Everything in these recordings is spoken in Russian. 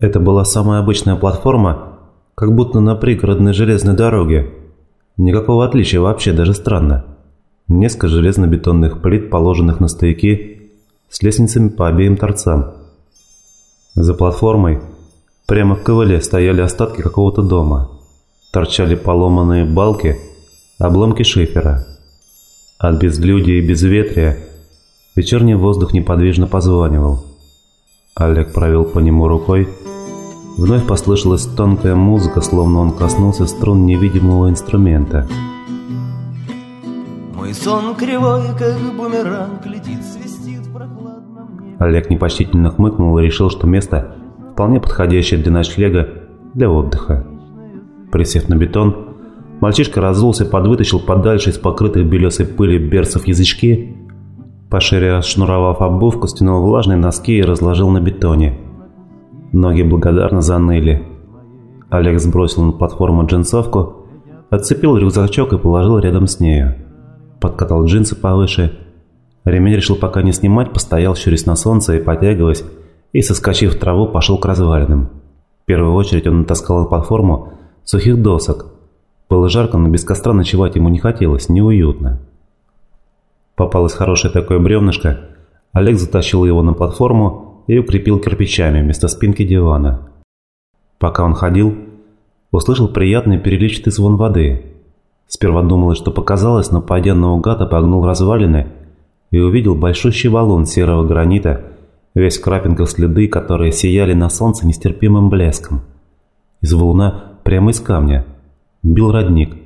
Это была самая обычная платформа, как будто на пригородной железной дороге. Никакого отличия вообще, даже странно. Несколько железно-бетонных плит, положенных на стояки, с лестницами по обеим торцам. За платформой, прямо в ковыле, стояли остатки какого-то дома. Торчали поломанные балки, обломки шифера. От безлюдия и безветрия вечерний воздух неподвижно позванивал. Олег провел по нему рукой. Вновь послышалась тонкая музыка, словно он коснулся струн невидимого инструмента. Мой сон кривой, как бумеранг, летит, свистит в прохладном небе. Олег непочтительно хмыкнул и решил, что место вполне подходящее для ночлега, для отдыха. Присев на бетон, мальчишка разулся, подвытащил подальше из покрытых белесой пыли берцев язычки Пошире расшнуровав обувку, стянул влажные носки и разложил на бетоне. Ноги благодарно заныли. Олег сбросил на платформу джинсовку, отцепил рюкзачок и положил рядом с нею. Подкатал джинсы повыше. Ремень решил пока не снимать, постоял, щурясь на солнце и потягиваясь, и, соскочив в траву, пошел к развалинам. В первую очередь он натаскал на платформу сухих досок. Было жарко, но без костра ночевать ему не хотелось, неуютно. Попалось хорошее такое бревнышко. Олег затащил его на платформу и укрепил кирпичами вместо спинки дивана. Пока он ходил, услышал приятный переливчатый звон воды. Сперва думалось, что показалось, но пойдя наугад, обогнул развалины и увидел большущий валун серого гранита, весь в крапинках следы, которые сияли на солнце нестерпимым блеском. Из валуна прямо из камня бил родник –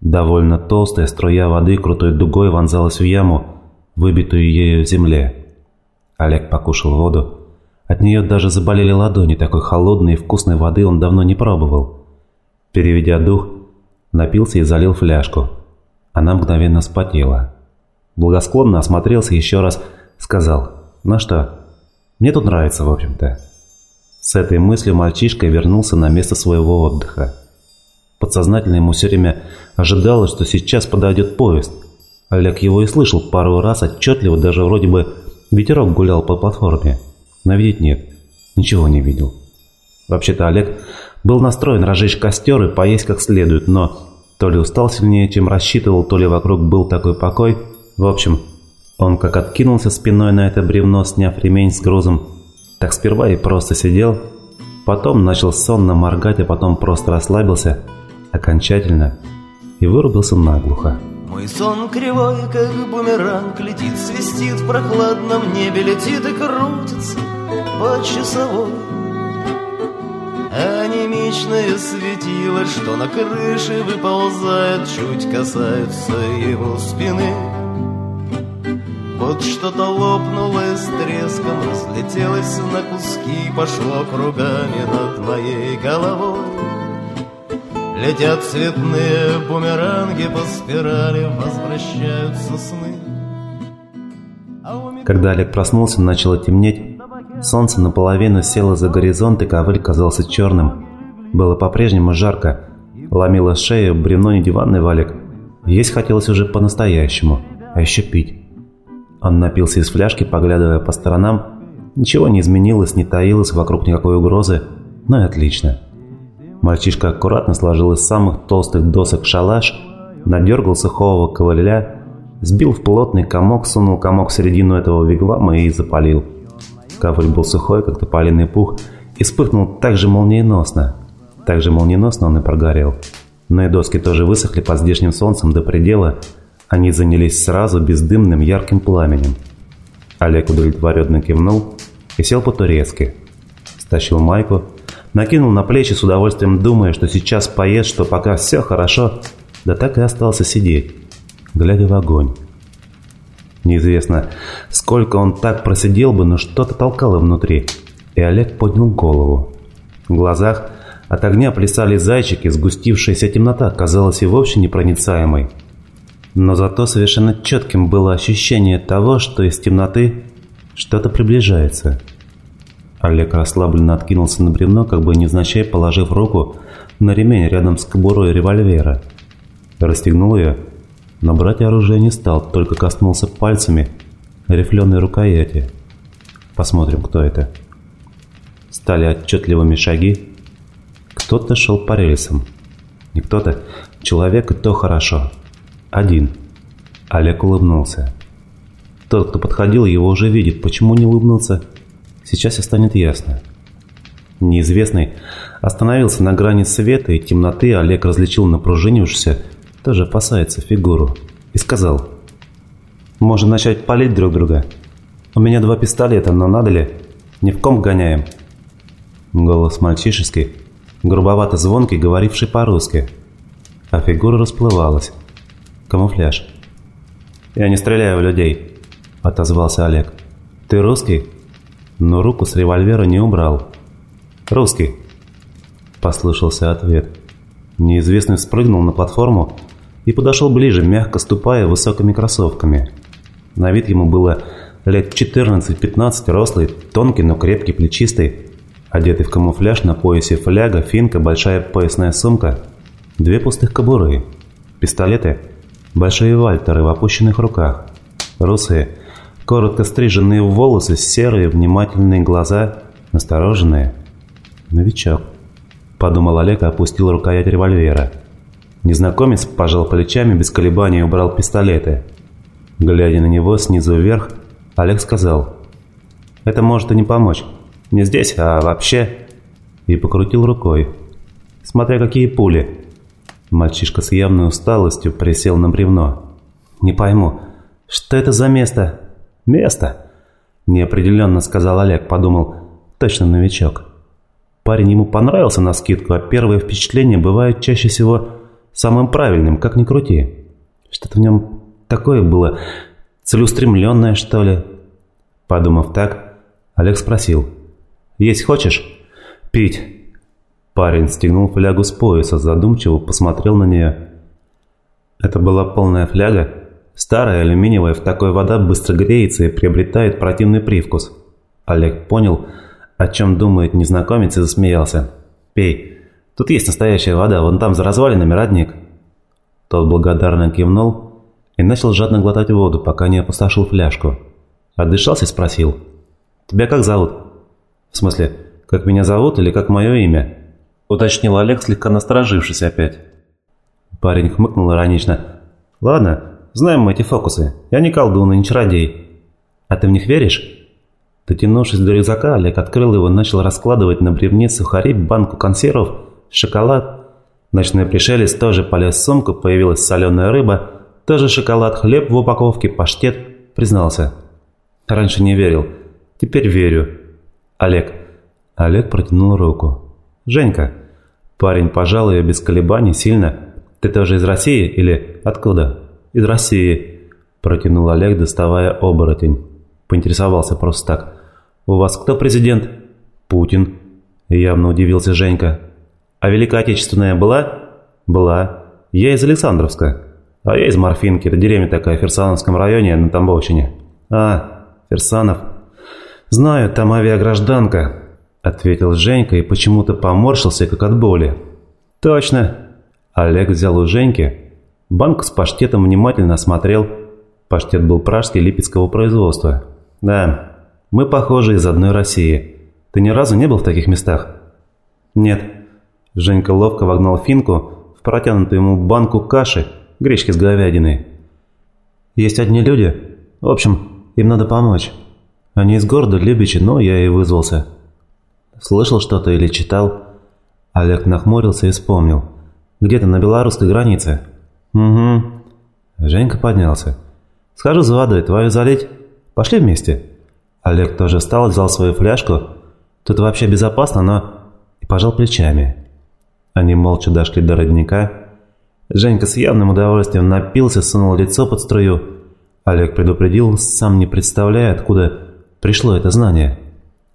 Довольно толстая струя воды крутой дугой вонзалась в яму, выбитую ею в земле. Олег покушал воду. От нее даже заболели ладони, такой холодной и вкусной воды он давно не пробовал. Переведя дух, напился и залил фляжку. Она мгновенно вспотела. Благосклонно осмотрелся еще раз, сказал «Ну что, мне тут нравится, в общем-то». С этой мыслью мальчишка вернулся на место своего отдыха. Подсознательно ему все время ожидалось, что сейчас подойдет поезд. Олег его и слышал пару раз отчетливо, даже вроде бы ветерок гулял по платформе. Но видеть нет, ничего не видел. Вообще-то Олег был настроен разжечь костер и поесть как следует, но то ли устал сильнее, чем рассчитывал, то ли вокруг был такой покой. В общем, он как откинулся спиной на это бревно, сняв ремень с грузом, так сперва и просто сидел, потом начал сонно моргать, а потом просто расслабился – окончательно и вырубился наглухо. Мой сон кривой, как бумеранг, летит, свистит в прохладном небе, летит и крутится по часовой. Анемичное светило, что на крыше выползает, чуть касается его спины. Вот что-то лопнуло с треском, разлетелось на куски, пошло кругами над моей головой. Летят цветные бумеранги по спирали, возвращаются сны. А Когда Олег проснулся, начало темнеть. Солнце наполовину село за горизонт, и ковыль казался черным. Было по-прежнему жарко. Ломило шею, бревно не диванный валик. Есть хотелось уже по-настоящему, а еще пить. Он напился из фляжки, поглядывая по сторонам. Ничего не изменилось, не таилось вокруг никакой угрозы. Ну и отлично. Мальчишка аккуратно сложил из самых толстых досок шалаш, надергал сухого ковыля, сбил в плотный комок, сунул комок в середину этого вигвама и запалил. Ковыль был сухой, как тополиный пух, и вспыхнул так же молниеносно. Так же молниеносно он и прогорел. Но и доски тоже высохли под здешним солнцем до предела, они занялись сразу бездымным ярким пламенем. Олег удовлетворенно кивнул и сел по-турецки. Стащил майку, накинул на плечи с удовольствием, думая, что сейчас поест, что пока все хорошо, да так и остался сидеть, глядя в огонь. Неизвестно, сколько он так просидел бы, но что-то толкало внутри, и Олег поднял голову. В глазах от огня плясали зайчики, сгустившаяся темнота казалась и вовсе непроницаемой. Но зато совершенно четким было ощущение того, что из темноты что-то приближается – Олег расслабленно откинулся на бревно, как бы невзначай положив руку на ремень рядом с кобурой револьвера. Расстегнул ее, но брать оружие не стал, только коснулся пальцами рифленой рукояти. Посмотрим, кто это. Стали отчетливыми шаги. Кто-то шел по рельсам. Не кто-то, человек, и то хорошо. Один. Олег улыбнулся. Тот, кто подходил, его уже видит. Почему не улыбнулся? Сейчас и станет ясно. Неизвестный остановился на грани света и темноты. Олег различил напружинившуюся, тоже опасается фигуру. И сказал. «Можно начать палить друг друга. У меня два пистолета, но надо ли? Ни в ком гоняем». Голос мальчишеский, грубовато звонкий, говоривший по-русски. А фигура расплывалась. Камуфляж. «Я не стреляю в людей», — отозвался Олег. «Ты русский?» Но руку с револьвера не убрал. «Русский», — послышался ответ. Неизвестный спрыгнул на платформу и подошел ближе, мягко ступая высокими кроссовками. На вид ему было лет 14-15, рослый, тонкий, но крепкий, плечистый, одетый в камуфляж, на поясе фляга, финка, большая поясная сумка, две пустых кобуры, пистолеты, большие вальтеры в опущенных руках, русые, коротко стриженные волосы, серые, внимательные глаза, настороженные. «Новичок», — подумал Олег и опустил рукоять револьвера. Незнакомец пожал плечами, без колебаний убрал пистолеты. Глядя на него снизу вверх, Олег сказал, «Это может и не помочь. Не здесь, а вообще...» И покрутил рукой. «Смотря какие пули». Мальчишка с явной усталостью присел на бревно. «Не пойму, что это за место?» «Место?» Неопределенно сказал Олег, подумал, точно новичок. Парень ему понравился на скидку, а первое впечатление бывает чаще всего самым правильным, как ни крути. Что-то в нем такое было, целеустремленное, что ли. Подумав так, Олег спросил. «Есть хочешь?» «Пить». Парень стегнул флягу с пояса, задумчиво посмотрел на нее. Это была полная фляга, старая, алюминиевая, в такой вода быстро греется и приобретает противный привкус. Олег понял, о чем думает незнакомец и засмеялся. «Пей. Тут есть настоящая вода, вон там за развалинами родник». Тот благодарно кивнул и начал жадно глотать воду, пока не опустошил фляжку. Отдышался и спросил. «Тебя как зовут?» «В смысле, как меня зовут или как мое имя?» Уточнил Олег, слегка насторожившись опять. Парень хмыкнул иронично. «Ладно, знаем мы эти фокусы. Я не колдун и не чародей. А ты в них веришь?» Дотянувшись до рюкзака, Олег открыл его и начал раскладывать на бревне сухари, банку консервов, шоколад. Ночной пришелец тоже полез в сумку, появилась соленая рыба, тоже шоколад, хлеб в упаковке, паштет, признался. Раньше не верил, теперь верю. Олег. Олег протянул руку. Женька. Парень пожал ее без колебаний, сильно. Ты тоже из России или откуда? Из России. Протянул Олег, доставая оборотень. Поинтересовался просто так. «У вас кто президент?» «Путин», – явно удивился Женька. «А Великая Отечественная была?» «Была. Я из Александровска. А я из Морфинки, это деревня такая в Ферсановском районе на Тамбовщине». «А, Ферсанов. Знаю, там авиагражданка», – ответил Женька и почему-то поморщился, как от боли. «Точно». Олег взял у Женьки. Банку с паштетом внимательно осмотрел. Паштет был пражский липецкого производства. «Да, мы похожи из одной России. Ты ни разу не был в таких местах?» «Нет». Женька ловко вогнал финку в протянутую ему банку каши, гречки с говядиной. «Есть одни люди. В общем, им надо помочь. Они из города Любичи, но я и вызвался». «Слышал что-то или читал?» Олег нахмурился и вспомнил. «Где-то на белорусской границе». «Угу». Женька поднялся. «Схожу за водой, твою залить? Пошли вместе?» Олег тоже встал, взял свою фляжку. Тут вообще безопасно, но... И пожал плечами. Они молча дошли до родника. Женька с явным удовольствием напился, сунул лицо под струю. Олег предупредил, сам не представляя, откуда пришло это знание.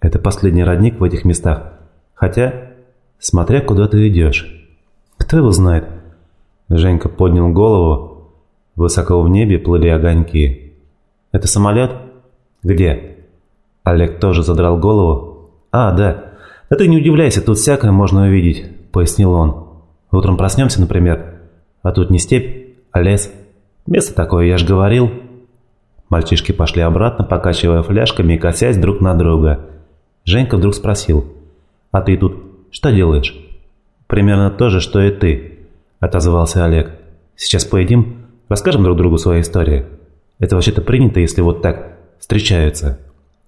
Это последний родник в этих местах. Хотя, смотря куда ты идешь. Кто его знает? Женька поднял голову. Высоко в небе плыли огоньки. «Это самолет?» «Где?» Олег тоже задрал голову. «А, да. Да ты не удивляйся, тут всякое можно увидеть», — пояснил он. «Утром проснемся, например, а тут не степь, а лес. Место такое, я ж говорил». Мальчишки пошли обратно, покачивая фляжками и косясь друг на друга. Женька вдруг спросил. А ты тут что делаешь?» «Примерно то же, что и ты», — отозвался Олег. «Сейчас поедим, расскажем друг другу свои истории. Это вообще-то принято, если вот так встречаются».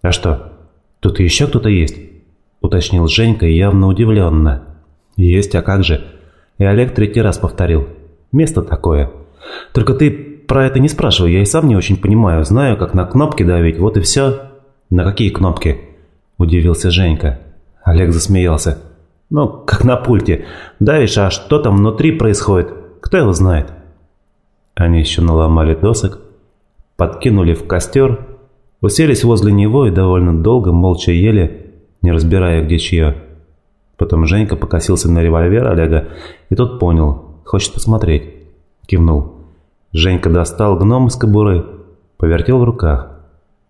«А что, тут еще кто-то есть?» — уточнил Женька явно удивленно. «Есть, а как же?» И Олег третий раз повторил. «Место такое. Только ты про это не спрашивай, я и сам не очень понимаю. Знаю, как на кнопки давить, вот и все». «На какие кнопки?» – удивился Женька. Олег засмеялся. «Ну, как на пульте. Давишь, а что там внутри происходит? Кто его знает?» Они еще наломали досок, подкинули в костер, уселись возле него и довольно долго молча ели, не разбирая, где чье. Потом Женька покосился на револьвер Олега, и тот понял, хочет посмотреть. Кивнул. Женька достал гном из кобуры, повертел в руках.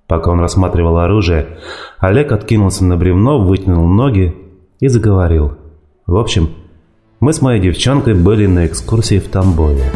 Пока он рассматривал оружие, Олег откинулся на бревно, вытянул ноги и заговорил. В общем, мы с моей девчонкой были на экскурсии в Тамбове.